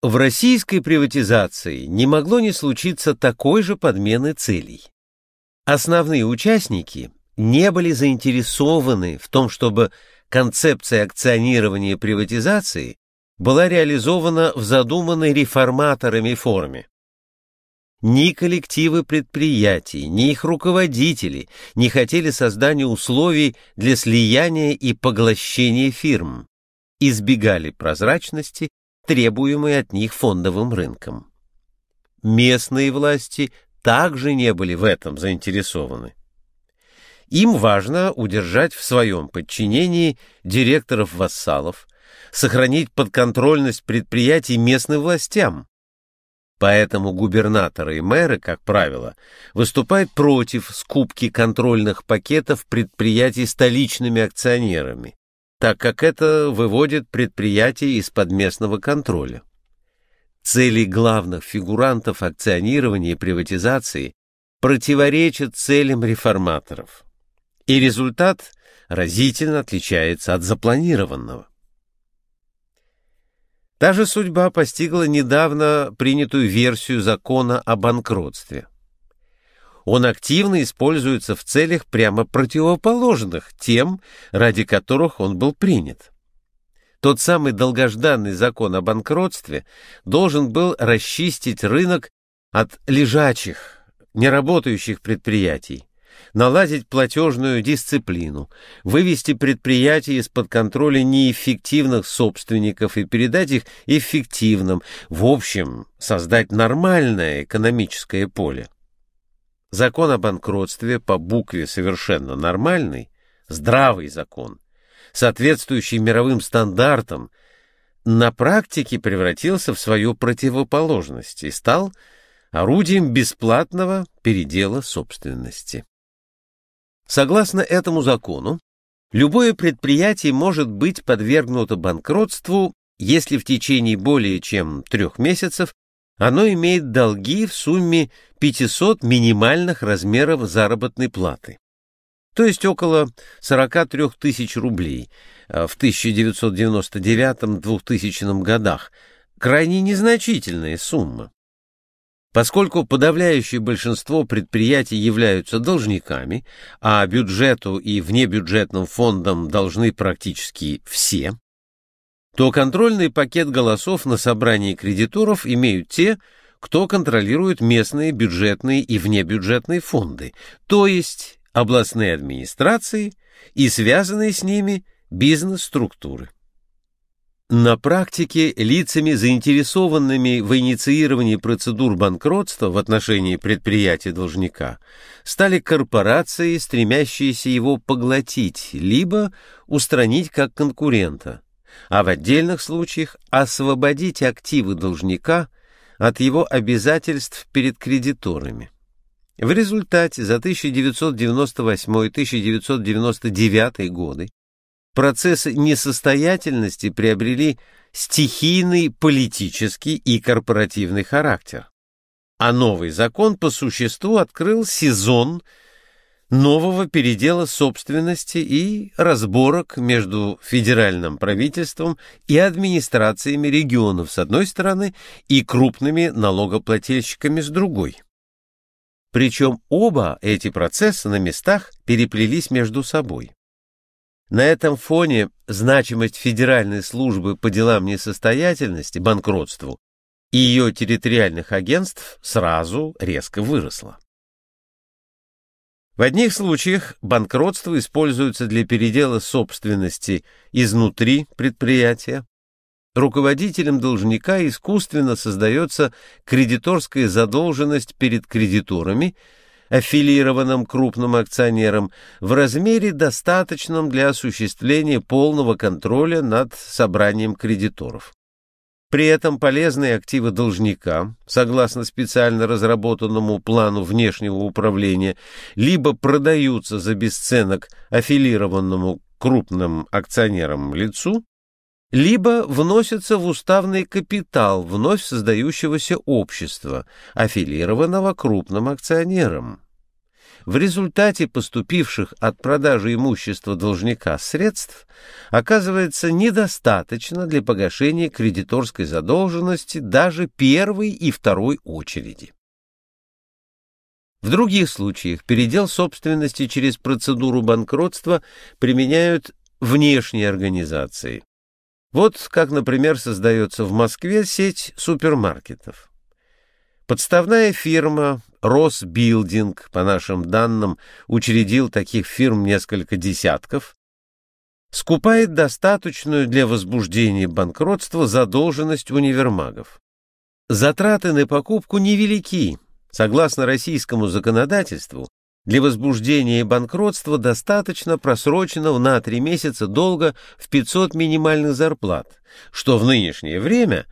В российской приватизации не могло не случиться такой же подмены целей. Основные участники не были заинтересованы в том, чтобы концепция акционирования приватизации была реализована в задуманной реформаторами форме. Ни коллективы предприятий, ни их руководители не хотели создания условий для слияния и поглощения фирм, избегали прозрачности, требуемой от них фондовым рынком. Местные власти также не были в этом заинтересованы. Им важно удержать в своем подчинении директоров-вассалов, сохранить подконтрольность предприятий местным властям, Поэтому губернаторы и мэры, как правило, выступают против скупки контрольных пакетов предприятий столичными акционерами, так как это выводит предприятия из-под местного контроля. Цели главных фигурантов акционирования и приватизации противоречат целям реформаторов. И результат разительно отличается от запланированного. Та же судьба постигла недавно принятую версию закона о банкротстве. Он активно используется в целях прямо противоположных тем, ради которых он был принят. Тот самый долгожданный закон о банкротстве должен был расчистить рынок от лежачих, неработающих предприятий, наладить платежную дисциплину, вывести предприятия из-под контроля неэффективных собственников и передать их эффективным, в общем, создать нормальное экономическое поле. Закон о банкротстве по букве совершенно нормальный, здравый закон, соответствующий мировым стандартам, на практике превратился в свою противоположность и стал орудием бесплатного передела собственности. Согласно этому закону, любое предприятие может быть подвергнуто банкротству, если в течение более чем трех месяцев оно имеет долги в сумме 500 минимальных размеров заработной платы, то есть около 43 тысяч рублей э, в 1999-2000 годах, крайне незначительная сумма. Поскольку подавляющее большинство предприятий являются должниками, а бюджету и внебюджетным фондам должны практически все, то контрольный пакет голосов на собрании кредиторов имеют те, кто контролирует местные бюджетные и внебюджетные фонды, то есть областные администрации и связанные с ними бизнес-структуры. На практике лицами, заинтересованными в инициировании процедур банкротства в отношении предприятия-должника, стали корпорации, стремящиеся его поглотить, либо устранить как конкурента, а в отдельных случаях освободить активы должника от его обязательств перед кредиторами. В результате за 1998-1999 годы процессы несостоятельности приобрели стихийный политический и корпоративный характер. А новый закон по существу открыл сезон нового передела собственности и разборок между федеральным правительством и администрациями регионов с одной стороны и крупными налогоплательщиками с другой. Причем оба эти процесса на местах переплелись между собой. На этом фоне значимость Федеральной службы по делам несостоятельности, банкротству и ее территориальных агентств сразу резко выросла. В одних случаях банкротство используется для передела собственности изнутри предприятия. Руководителем должника искусственно создается кредиторская задолженность перед кредиторами – аффилированным крупным акционерам в размере, достаточном для осуществления полного контроля над собранием кредиторов. При этом полезные активы должника, согласно специально разработанному плану внешнего управления, либо продаются за бесценок аффилированному крупным акционерам лицу, либо вносятся в уставный капитал вновь создающегося общества, аффилированного крупным акционерам. В результате поступивших от продажи имущества должника средств оказывается недостаточно для погашения кредиторской задолженности даже первой и второй очереди. В других случаях передел собственности через процедуру банкротства применяют внешние организации. Вот как, например, создается в Москве сеть супермаркетов. Подставная фирма Росбилдинг, по нашим данным, учредил таких фирм несколько десятков, скупает достаточную для возбуждения банкротства задолженность универмагов. Затраты на покупку невелики, Согласно российскому законодательству, для возбуждения банкротства достаточно просроченного на три месяца долга в 500 минимальных зарплат, что в нынешнее время,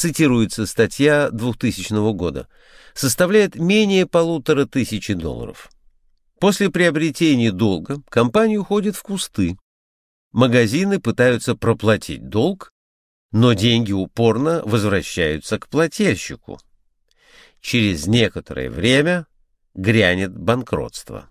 цитируется статья 2000 года, составляет менее полутора тысячи долларов. После приобретения долга компания уходит в кусты. Магазины пытаются проплатить долг, но деньги упорно возвращаются к плательщику через некоторое время грянет банкротство.